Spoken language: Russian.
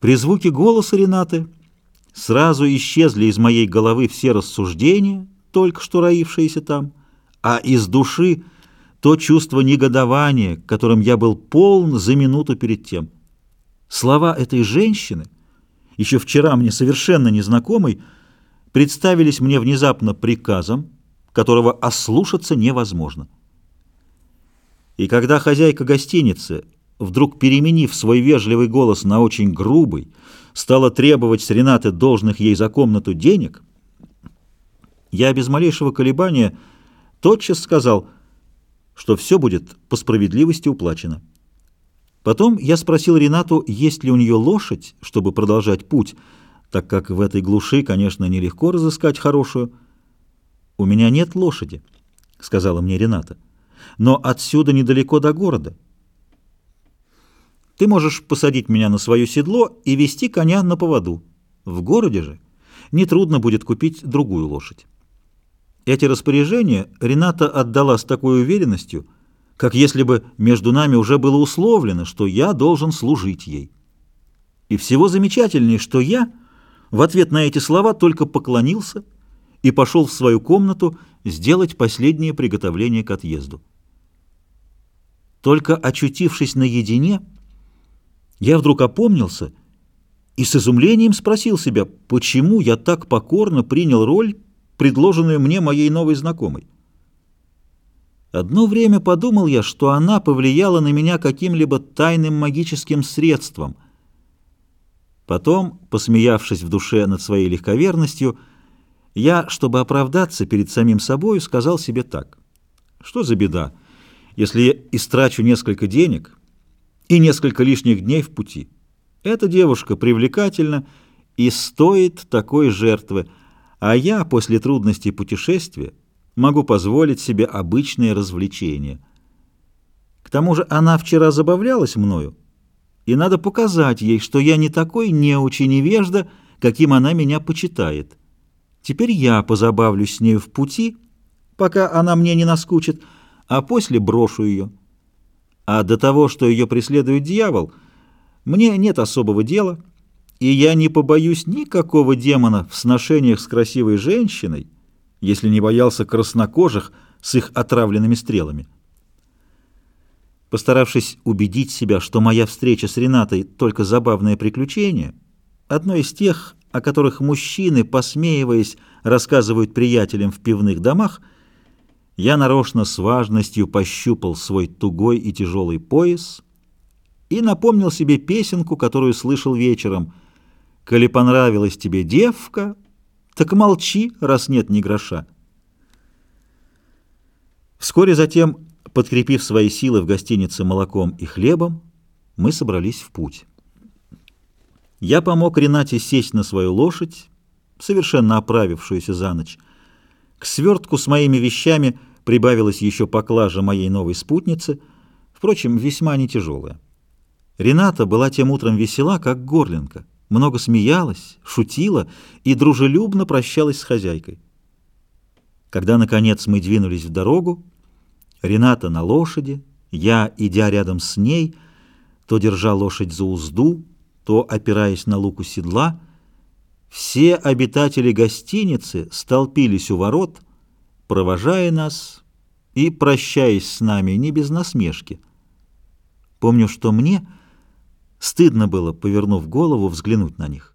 При звуке голоса Ренаты сразу исчезли из моей головы все рассуждения, только что роившиеся там, а из души то чувство негодования, которым я был полн за минуту перед тем. Слова этой женщины, еще вчера мне совершенно незнакомой, представились мне внезапно приказом, которого ослушаться невозможно. И когда хозяйка гостиницы, вдруг переменив свой вежливый голос на очень грубый, стала требовать с Ренаты должных ей за комнату денег, я без малейшего колебания тотчас сказал, что все будет по справедливости уплачено. Потом я спросил Ренату, есть ли у нее лошадь, чтобы продолжать путь, так как в этой глуши, конечно, нелегко разыскать хорошую. «У меня нет лошади», — сказала мне Рената но отсюда недалеко до города. Ты можешь посадить меня на свое седло и вести коня на поводу. В городе же нетрудно будет купить другую лошадь. Эти распоряжения Рената отдала с такой уверенностью, как если бы между нами уже было условлено, что я должен служить ей. И всего замечательнее, что я в ответ на эти слова только поклонился и пошел в свою комнату сделать последнее приготовление к отъезду. Только очутившись наедине, я вдруг опомнился и с изумлением спросил себя, почему я так покорно принял роль, предложенную мне моей новой знакомой. Одно время подумал я, что она повлияла на меня каким-либо тайным магическим средством. Потом, посмеявшись в душе над своей легковерностью, я, чтобы оправдаться перед самим собой, сказал себе так. Что за беда? если я истрачу несколько денег и несколько лишних дней в пути. Эта девушка привлекательна и стоит такой жертвы, а я после трудностей путешествия могу позволить себе обычные развлечения. К тому же она вчера забавлялась мною, и надо показать ей, что я не такой неуч и невежда, каким она меня почитает. Теперь я позабавлюсь с нею в пути, пока она мне не наскучит, а после брошу ее. А до того, что ее преследует дьявол, мне нет особого дела, и я не побоюсь никакого демона в сношениях с красивой женщиной, если не боялся краснокожих с их отравленными стрелами. Постаравшись убедить себя, что моя встреча с Ренатой только забавное приключение, одно из тех, о которых мужчины, посмеиваясь, рассказывают приятелям в пивных домах, я нарочно с важностью пощупал свой тугой и тяжелый пояс и напомнил себе песенку, которую слышал вечером. «Коли понравилась тебе девка, так молчи, раз нет ни гроша». Вскоре затем, подкрепив свои силы в гостинице молоком и хлебом, мы собрались в путь. Я помог Ренате сесть на свою лошадь, совершенно оправившуюся за ночь. К свертку с моими вещами – Прибавилась еще поклажа моей новой спутницы, впрочем, весьма не тяжелая. Рената была тем утром весела, как горлинка, много смеялась, шутила и дружелюбно прощалась с хозяйкой. Когда, наконец, мы двинулись в дорогу, Рената на лошади, я, идя рядом с ней, то держа лошадь за узду, то опираясь на луку седла, все обитатели гостиницы столпились у ворот — провожая нас и прощаясь с нами не без насмешки. Помню, что мне стыдно было, повернув голову, взглянуть на них.